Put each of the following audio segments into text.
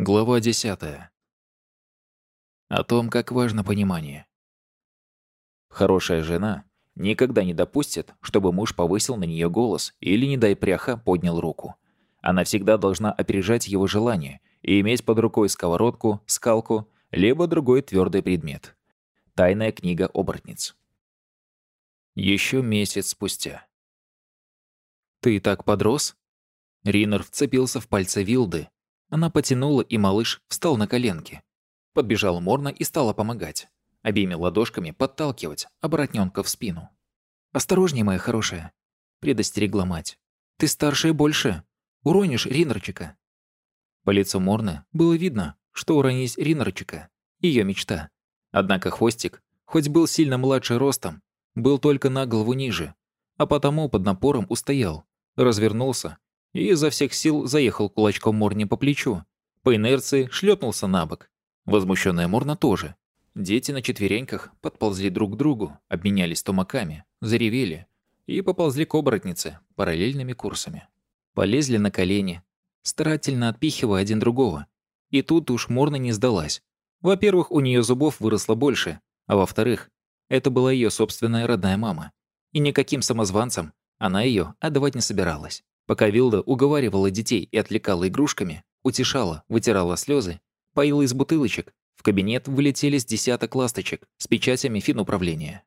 Глава 10. О том, как важно понимание. Хорошая жена никогда не допустит, чтобы муж повысил на нее голос или, не дай пряха, поднял руку. Она всегда должна опережать его желание и иметь под рукой сковородку, скалку, либо другой твердый предмет. Тайная книга оборотниц. Еще месяц спустя. «Ты так подрос?» Ринер вцепился в пальцы Вилды, она потянула, и малыш встал на коленки. Подбежала Морна и стала помогать. Обеими ладошками подталкивать оборотненка в спину. «Осторожней, моя хорошая», — предостерегла мать. «Ты старше и больше. Уронишь Ринерчика». По лицу Морны было видно, что уронить Ринерчика — ее мечта. Однако хвостик, хоть был сильно младше ростом, был только на голову ниже, а потому под напором устоял, развернулся и изо всех сил заехал кулачком Морни по плечу. По инерции шлепнулся на бок. Возмущенная Морна тоже. Дети на четвереньках подползли друг к другу, обменялись тумаками, заревели и поползли к оборотнице параллельными курсами. Полезли на колени, старательно отпихивая один другого. И тут уж Морна не сдалась. Во-первых, у нее зубов выросло больше, а во-вторых, это была ее собственная родная мама. И никаким самозванцам она ее отдавать не собиралась. Пока Вилда уговаривала детей и отвлекала игрушками, утешала, вытирала слезы, поила из бутылочек, в кабинет вылетели с десяток ласточек с печатями финуправления.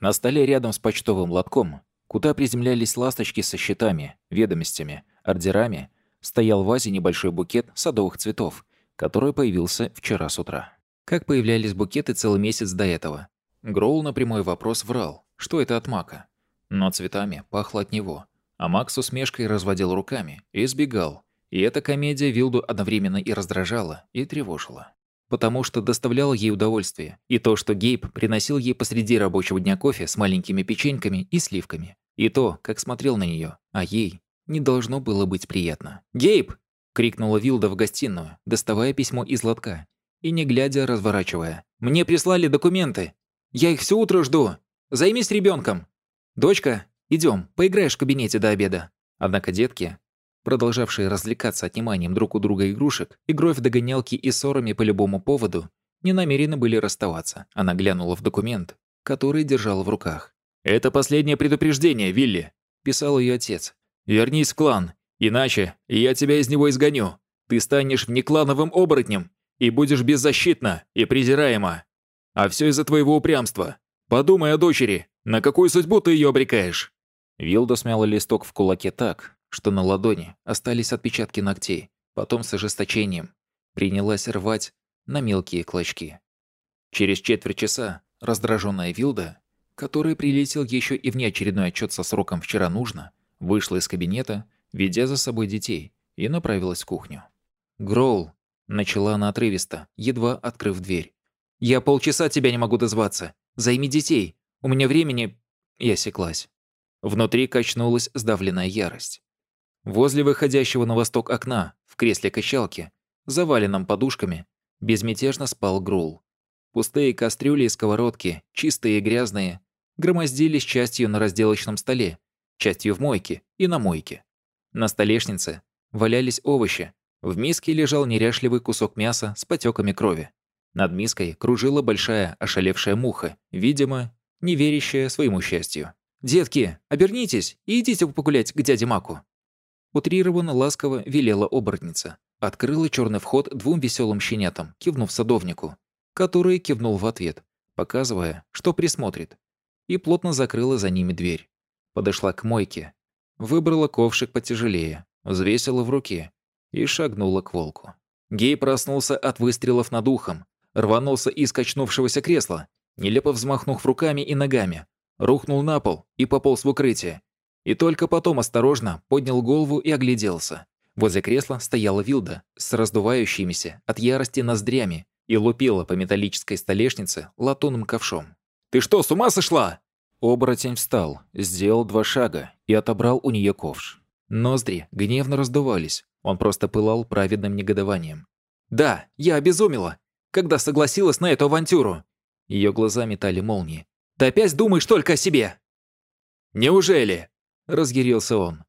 На столе рядом с почтовым лотком, куда приземлялись ласточки со счетами, ведомостями, ордерами, стоял в вазе небольшой букет садовых цветов, который появился вчера с утра. Как появлялись букеты целый месяц до этого? Гроул на прямой вопрос врал, что это от мака. Но цветами пахло от него – а Макс усмешкой разводил руками и избегал. И эта комедия Вилду одновременно и раздражала, и тревожила. Потому что доставляла ей удовольствие. И то, что Гейб приносил ей посреди рабочего дня кофе с маленькими печеньками и сливками. И то, как смотрел на нее, а ей не должно было быть приятно. «Гейб!» — крикнула Вилда в гостиную, доставая письмо из лотка. И не глядя, разворачивая. «Мне прислали документы! Я их все утро жду! Займись ребенком! Дочка, Идем, поиграешь в кабинете до обеда». Однако детки, продолжавшие развлекаться отниманием друг у друга игрушек, игрой в догонялки и ссорами по любому поводу, не намерены были расставаться. Она глянула в документ, который держала в руках. «Это последнее предупреждение, Вилли», – писал ее отец. «Вернись в клан, иначе я тебя из него изгоню. Ты станешь внеклановым оборотнем и будешь беззащитна и презираема. А все из-за твоего упрямства. Подумай о дочери, на какую судьбу ты ее обрекаешь?» Вилда смяла листок в кулаке так, что на ладони остались отпечатки ногтей. Потом с ожесточением принялась рвать на мелкие клочки. Через четверть часа раздраженная Вилда, которая прилетел еще и внеочередной отчет со сроком «вчера нужно», вышла из кабинета, ведя за собой детей, и направилась в кухню. «Гроул», — начала она отрывисто, едва открыв дверь. «Я полчаса тебя не могу дозваться. Займи детей. У меня времени...» Я осеклась. Внутри качнулась сдавленная ярость. Возле выходящего на восток окна, в кресле качалки, заваленном подушками, безмятежно спал Грул. Пустые кастрюли и сковородки, чистые и грязные, громоздились частью на разделочном столе, частью в мойке и на мойке. На столешнице валялись овощи, в миске лежал неряшливый кусок мяса с потеками крови. Над миской кружила большая ошалевшая муха, видимо, не верящая своему счастью. «Детки, обернитесь и идите погулять к дяде Маку». Утрированно ласково велела оборотница. Открыла черный вход двум веселым щенятам, кивнув садовнику, который кивнул в ответ, показывая, что присмотрит, и плотно закрыла за ними дверь. Подошла к мойке, выбрала ковшик потяжелее, взвесила в руке и шагнула к волку. Гей проснулся от выстрелов над ухом, рванулся из качнувшегося кресла, нелепо взмахнув руками и ногами, рухнул на пол и пополз в укрытие. И только потом осторожно поднял голову и огляделся. Возле кресла стояла Вилда с раздувающимися от ярости ноздрями и лупила по металлической столешнице латунным ковшом. «Ты что, с ума сошла?» Оборотень встал, сделал два шага и отобрал у нее ковш. Ноздри гневно раздувались, он просто пылал праведным негодованием. «Да, я обезумела, когда согласилась на эту авантюру!» Ее глаза метали молнии. Ты опять думаешь только о себе?» «Неужели?» – разъярился он.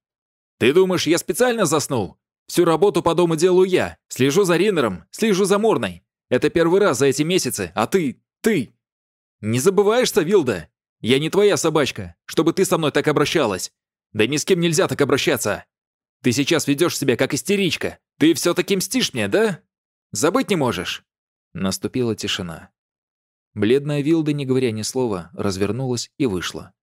«Ты думаешь, я специально заснул? Всю работу по дому делаю я. Слежу за Ринером, слежу за Морной. Это первый раз за эти месяцы, а ты... ты... Не забываешься, Вилда? Я не твоя собачка, чтобы ты со мной так обращалась. Да ни с кем нельзя так обращаться. Ты сейчас ведешь себя как истеричка. Ты все-таки мстишь мне, да? Забыть не можешь?» Наступила тишина. Бледная Вилда, не говоря ни слова, развернулась и вышла.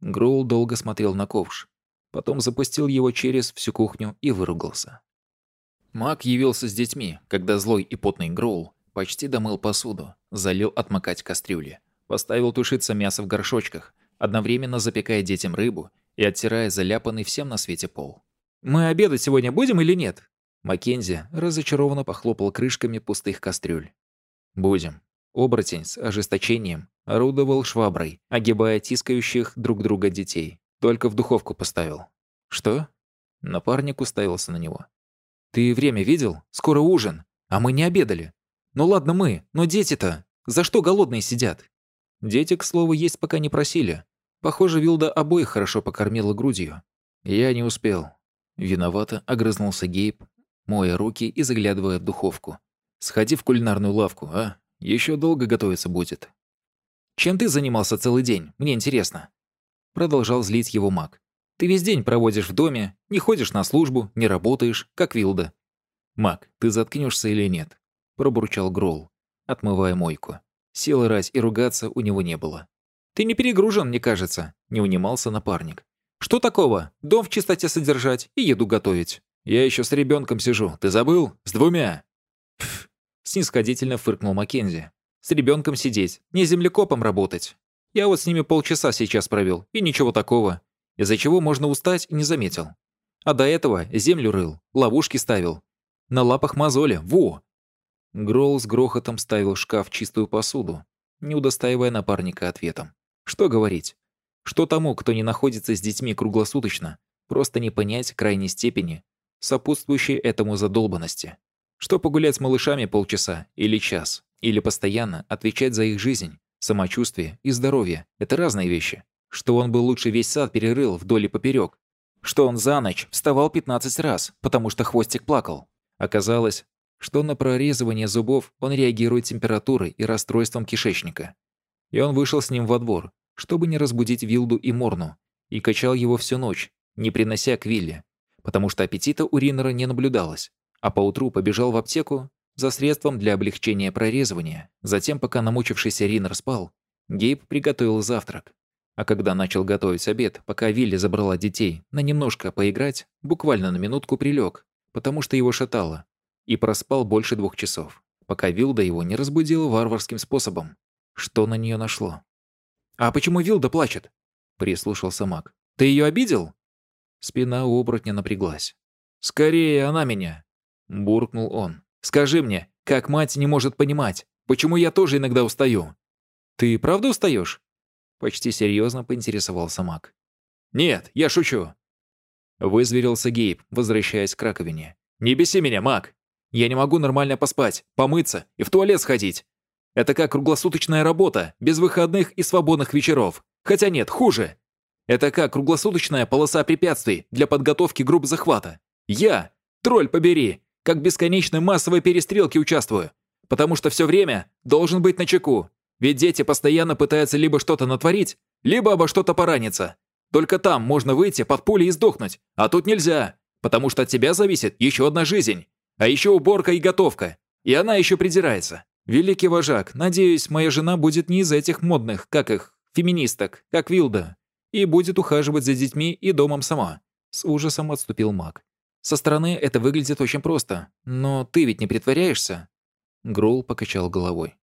Гроул долго смотрел на ковш. Потом запустил его через всю кухню и выругался. Маг явился с детьми, когда злой и потный Гроул почти домыл посуду, залил отмокать кастрюли, поставил тушиться мясо в горшочках, одновременно запекая детям рыбу и оттирая заляпанный всем на свете пол. «Мы обедать сегодня будем или нет?» Маккензи разочарованно похлопал крышками пустых кастрюль. «Будем». Оборотень с ожесточением орудовал шваброй, огибая тискающих друг друга детей. Только в духовку поставил. «Что?» Напарник уставился на него. «Ты время видел? Скоро ужин. А мы не обедали. Ну ладно мы, но дети-то. За что голодные сидят?» Дети, к слову, есть пока не просили. Похоже, Вилда обоих хорошо покормила грудью. Я не успел. Виновато огрызнулся Гейб, моя руки и заглядывая в духовку. «Сходи в кулинарную лавку, а? Еще долго готовиться будет». «Чем ты занимался целый день? Мне интересно». Продолжал злить его маг. «Ты весь день проводишь в доме, не ходишь на службу, не работаешь, как Вилда». «Маг, ты заткнешься или нет?» Пробурчал Гролл, отмывая мойку. Силы рать и ругаться у него не было. «Ты не перегружен, мне кажется», — не унимался напарник. Что такого? Дом в чистоте содержать и еду готовить. Я еще с ребенком сижу. Ты забыл? С двумя. Снисходительно фыркнул Маккензи. С ребенком сидеть, не землекопом работать. Я вот с ними полчаса сейчас провел, и ничего такого. Из-за чего можно устать не заметил. А до этого землю рыл, ловушки ставил. На лапах мозоли, во! Гролл с грохотом ставил в шкаф чистую посуду, не удостаивая напарника ответом. Что говорить? Что тому, кто не находится с детьми круглосуточно, просто не понять крайней степени, сопутствующей этому задолбанности. Что погулять с малышами полчаса или час, или постоянно отвечать за их жизнь, самочувствие и здоровье – это разные вещи. Что он бы лучше весь сад перерыл вдоль и поперек. Что он за ночь вставал 15 раз, потому что хвостик плакал. Оказалось, что на прорезывание зубов он реагирует температурой и расстройством кишечника. И он вышел с ним во двор, чтобы не разбудить Вилду и Морну, и качал его всю ночь, не принося к Вилле, потому что аппетита у Риннера не наблюдалось, а поутру побежал в аптеку за средством для облегчения прорезывания. Затем, пока намучившийся Риннер спал, Гейб приготовил завтрак. А когда начал готовить обед, пока Вилли забрала детей на немножко поиграть, буквально на минутку прилег, потому что его шатало, и проспал больше двух часов, пока Вилда его не разбудила варварским способом. Что на нее нашло? «А почему Вилда плачет?» — прислушался маг. «Ты ее обидел?» Спина у оборотня напряглась. «Скорее она меня!» — буркнул он. «Скажи мне, как мать не может понимать, почему я тоже иногда устаю?» «Ты правда устаешь?» Почти серьезно поинтересовался маг. «Нет, я шучу!» Вызверился Гейб, возвращаясь к раковине. «Не беси меня, маг! Я не могу нормально поспать, помыться и в туалет сходить. Это как круглосуточная работа, без выходных и свободных вечеров. Хотя нет, хуже. Это как круглосуточная полоса препятствий для подготовки групп захвата. Я, тролль побери, как бесконечной массовой перестрелке участвую. Потому что все время должен быть на чеку. Ведь дети постоянно пытаются либо что-то натворить, либо обо что-то пораниться. Только там можно выйти под пулей и сдохнуть, а тут нельзя, потому что от тебя зависит еще одна жизнь. А еще уборка и готовка. И она еще придирается. «Великий вожак, надеюсь, моя жена будет не из этих модных, как их, феминисток, как Вилда, и будет ухаживать за детьми и домом сама». С ужасом отступил маг. «Со стороны это выглядит очень просто, но ты ведь не притворяешься?» Грул покачал головой.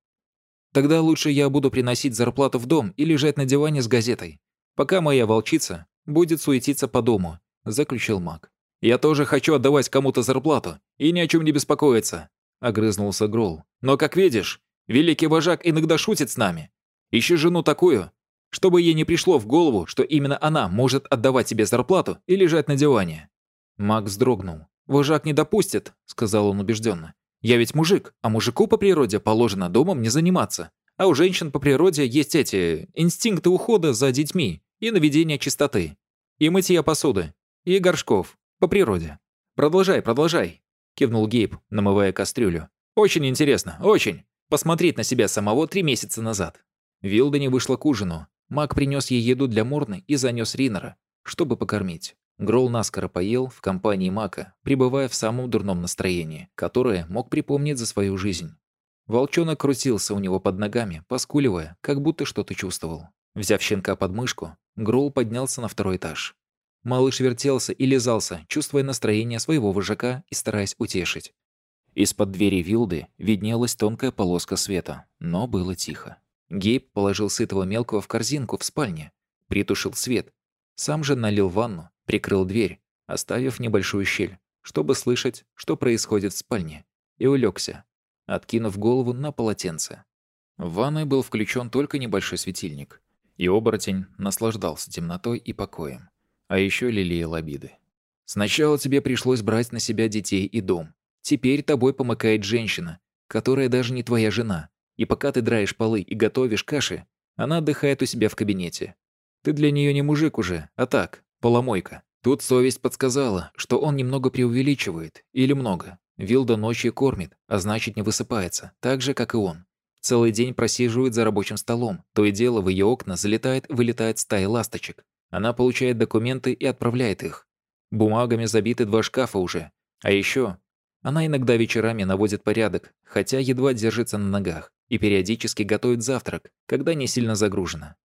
«Тогда лучше я буду приносить зарплату в дом и лежать на диване с газетой, пока моя волчица будет суетиться по дому», — заключил маг. «Я тоже хочу отдавать кому-то зарплату и ни о чем не беспокоиться огрызнулся Грол. «Но, как видишь, великий вожак иногда шутит с нами. Ищи жену такую, чтобы ей не пришло в голову, что именно она может отдавать тебе зарплату и лежать на диване». Маг вздрогнул. «Вожак не допустит», — сказал он убежденно. «Я ведь мужик, а мужику по природе положено домом не заниматься. А у женщин по природе есть эти инстинкты ухода за детьми и наведения чистоты. И мытья посуды, и горшков, по природе. Продолжай, продолжай!» – кивнул Гейб, намывая кастрюлю. «Очень интересно, очень! Посмотреть на себя самого три месяца назад!» Вилда не вышла к ужину. Мак принес ей еду для Морны и занес Ринера, чтобы покормить. Грол наскоро поел в компании Мака, пребывая в самом дурном настроении, которое мог припомнить за свою жизнь. Волчонок крутился у него под ногами, поскуливая, как будто что-то чувствовал. Взяв щенка под мышку, Грол поднялся на второй этаж. Малыш вертелся и лизался, чувствуя настроение своего вожака и стараясь утешить. Из-под двери Вилды виднелась тонкая полоска света, но было тихо. Гейб положил сытого мелкого в корзинку в спальне, притушил свет, сам же налил ванну, прикрыл дверь, оставив небольшую щель, чтобы слышать, что происходит в спальне, и улегся, откинув голову на полотенце. В ванной был включен только небольшой светильник, и оборотень наслаждался темнотой и покоем, а еще лелеял обиды. «Сначала тебе пришлось брать на себя детей и дом. Теперь тобой помыкает женщина, которая даже не твоя жена, и пока ты драешь полы и готовишь каши, она отдыхает у себя в кабинете. Ты для нее не мужик уже, а так, поломойка. Тут совесть подсказала, что он немного преувеличивает, или много. Вилда ночью кормит, а значит не высыпается, так же, как и он. Целый день просиживает за рабочим столом, то и дело в ее окна залетает-вылетает стая ласточек. Она получает документы и отправляет их. Бумагами забиты два шкафа уже. А еще она иногда вечерами наводит порядок, хотя едва держится на ногах, и периодически готовит завтрак, когда не сильно загружена.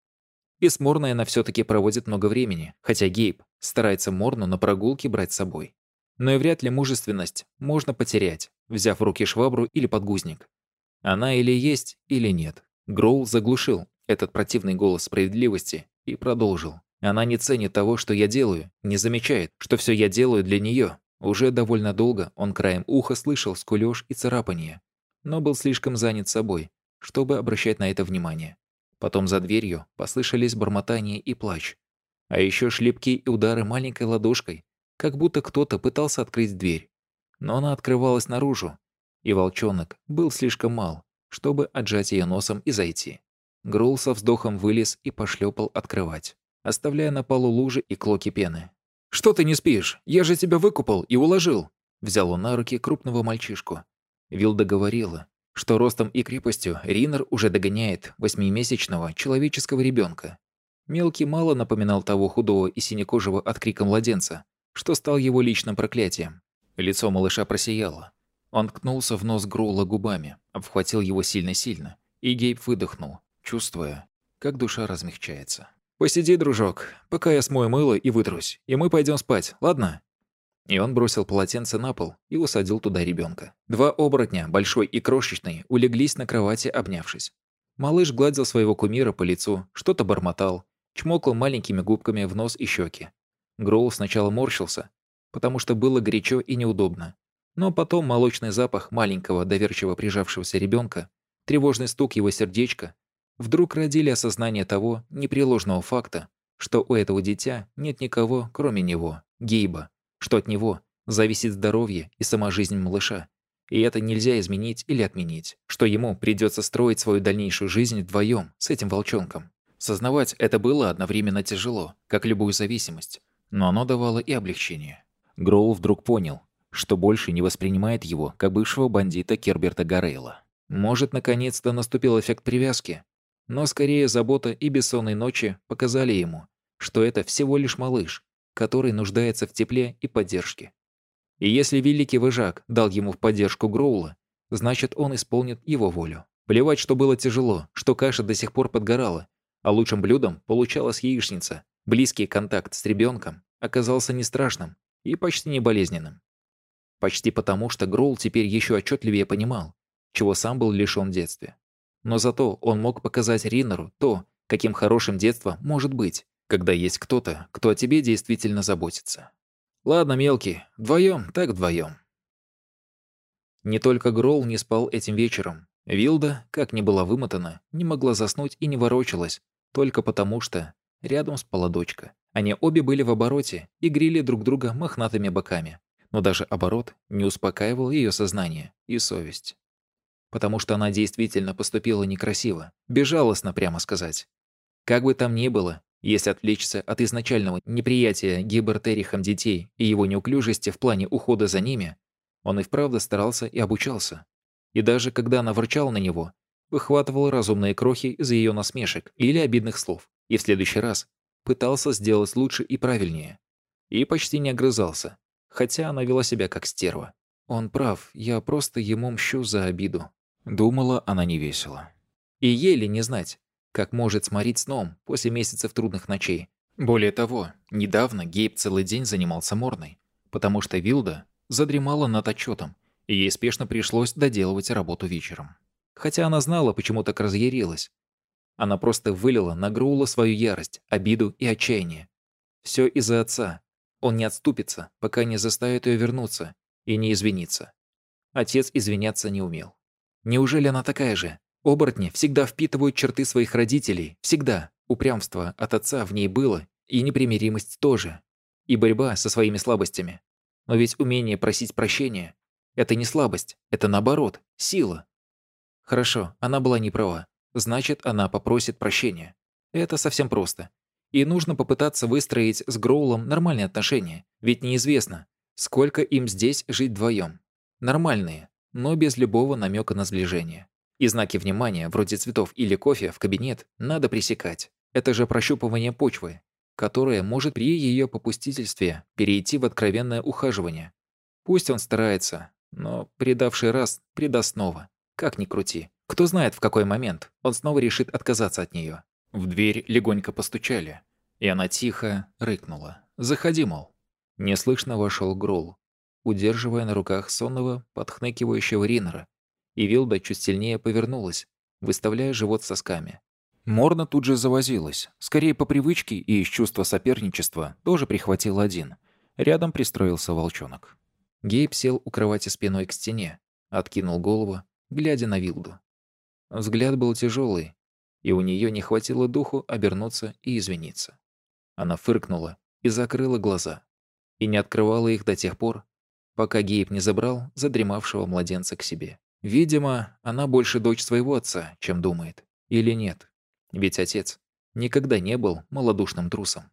И с она все-таки проводит много времени, хотя Гейб старается Морну на прогулки брать с собой. Но и вряд ли мужественность можно потерять, взяв в руки швабру или подгузник. Она или есть, или нет. Гроул заглушил этот противный голос справедливости и продолжил. Она не ценит того, что я делаю, не замечает, что все я делаю для нее. Уже довольно долго он краем уха слышал скулёж и царапание, но был слишком занят собой, чтобы обращать на это внимание. Потом за дверью послышались бормотание и плач. А еще шлепки и удары маленькой ладошкой, как будто кто-то пытался открыть дверь. Но она открывалась наружу, и волчонок был слишком мал, чтобы отжать ее носом и зайти. Грул со вздохом вылез и пошлепал открывать, оставляя на полу лужи и клоки пены. «Что ты не спишь? Я же тебя выкупал и уложил!» Взял он на руки крупного мальчишку. Вилда говорила, что ростом и крепостью Ринер уже догоняет восьмимесячного человеческого ребенка. Мелкий мало напоминал того худого и синекожего от крика младенца, что стал его личным проклятием. Лицо малыша просияло. Он ткнулся в нос Грула губами, обхватил его сильно-сильно, и Гейб выдохнул, чувствуя, как душа размягчается. «Посиди, дружок, пока я смою мыло и вытрусь, и мы пойдем спать, ладно?» И он бросил полотенце на пол и усадил туда ребенка. Два оборотня, большой и крошечный, улеглись на кровати, обнявшись. Малыш гладил своего кумира по лицу, что-то бормотал, чмокал маленькими губками в нос и щеки. Гроул сначала морщился, потому что было горячо и неудобно. Но потом молочный запах маленького, доверчиво прижавшегося ребенка, тревожный стук его сердечка, вдруг родили осознание того непреложного факта, что у этого дитя нет никого, кроме него, Гейба что от него зависит здоровье и сама жизнь малыша. И это нельзя изменить или отменить, что ему придется строить свою дальнейшую жизнь вдвоем с этим волчонком. Сознавать это было одновременно тяжело, как любую зависимость, но оно давало и облегчение. Гроул вдруг понял, что больше не воспринимает его как бывшего бандита Керберта Гарейла. Может, наконец-то наступил эффект привязки, но скорее забота и бессонные ночи показали ему, что это всего лишь малыш, который нуждается в тепле и поддержке. И если великий выжак дал ему в поддержку Гроула, значит, он исполнит его волю. Плевать, что было тяжело, что каша до сих пор подгорала, а лучшим блюдом получалась яичница. Близкий контакт с ребенком оказался не страшным и почти не болезненным. Почти потому, что Гроул теперь еще отчетливее понимал, чего сам был лишён в детстве. Но зато он мог показать Риннеру то, каким хорошим детство может быть, когда есть кто-то, кто о тебе действительно заботится. Ладно, мелкий, вдвоем, так вдвоем. Не только Гролл не спал этим вечером. Вилда, как ни была вымотана, не могла заснуть и не ворочалась, только потому что рядом спала дочка. Они обе были в обороте и грели друг друга мохнатыми боками. Но даже оборот не успокаивал ее сознание и совесть. Потому что она действительно поступила некрасиво, безжалостно, прямо сказать. Как бы там ни было, Если отвлечься от изначального неприятия Гибертерихом детей и его неуклюжести в плане ухода за ними, он и вправду старался и обучался. И даже когда она ворчала на него, выхватывал разумные крохи из ее насмешек или обидных слов, и в следующий раз пытался сделать лучше и правильнее. И почти не огрызался, хотя она вела себя как стерва. «Он прав, я просто ему мщу за обиду», — думала она невесело. И еле не знать, как может сморить сном после месяцев трудных ночей. Более того, недавно Гейб целый день занимался морной, потому что Вилда задремала над отчетом, и ей спешно пришлось доделывать работу вечером. Хотя она знала, почему так разъярилась. Она просто вылила на Груула свою ярость, обиду и отчаяние. Все из-за отца. Он не отступится, пока не заставит ее вернуться и не извиниться. Отец извиняться не умел. Неужели она такая же? Оборотни всегда впитывают черты своих родителей, всегда. Упрямство от отца в ней было, и непримиримость тоже. И борьба со своими слабостями. Но ведь умение просить прощения – это не слабость, это наоборот, сила. Хорошо, она была не права. Значит, она попросит прощения. Это совсем просто. И нужно попытаться выстроить с Гроулом нормальные отношения, ведь неизвестно, сколько им здесь жить вдвоем. Нормальные, но без любого намека на сближение. И знаки внимания, вроде цветов или кофе, в кабинет надо пресекать. Это же прощупывание почвы, которое может при ее попустительстве перейти в откровенное ухаживание. Пусть он старается, но предавший раз предаст снова. Как ни крути. Кто знает, в какой момент он снова решит отказаться от нее. В дверь легонько постучали, и она тихо рыкнула. «Заходи, мол». Неслышно вошел Грол, удерживая на руках сонного, подхныкивающего Ринера, и Вилда чуть сильнее повернулась, выставляя живот сосками. Морна тут же завозилась. Скорее по привычке и из чувства соперничества тоже прихватил один. Рядом пристроился волчонок. Гейб сел у кровати спиной к стене, откинул голову, глядя на Вилду. Взгляд был тяжелый, и у нее не хватило духу обернуться и извиниться. Она фыркнула и закрыла глаза, и не открывала их до тех пор, пока Гейб не забрал задремавшего младенца к себе. Видимо, она больше дочь своего отца, чем думает. Или нет. Ведь отец никогда не был малодушным трусом.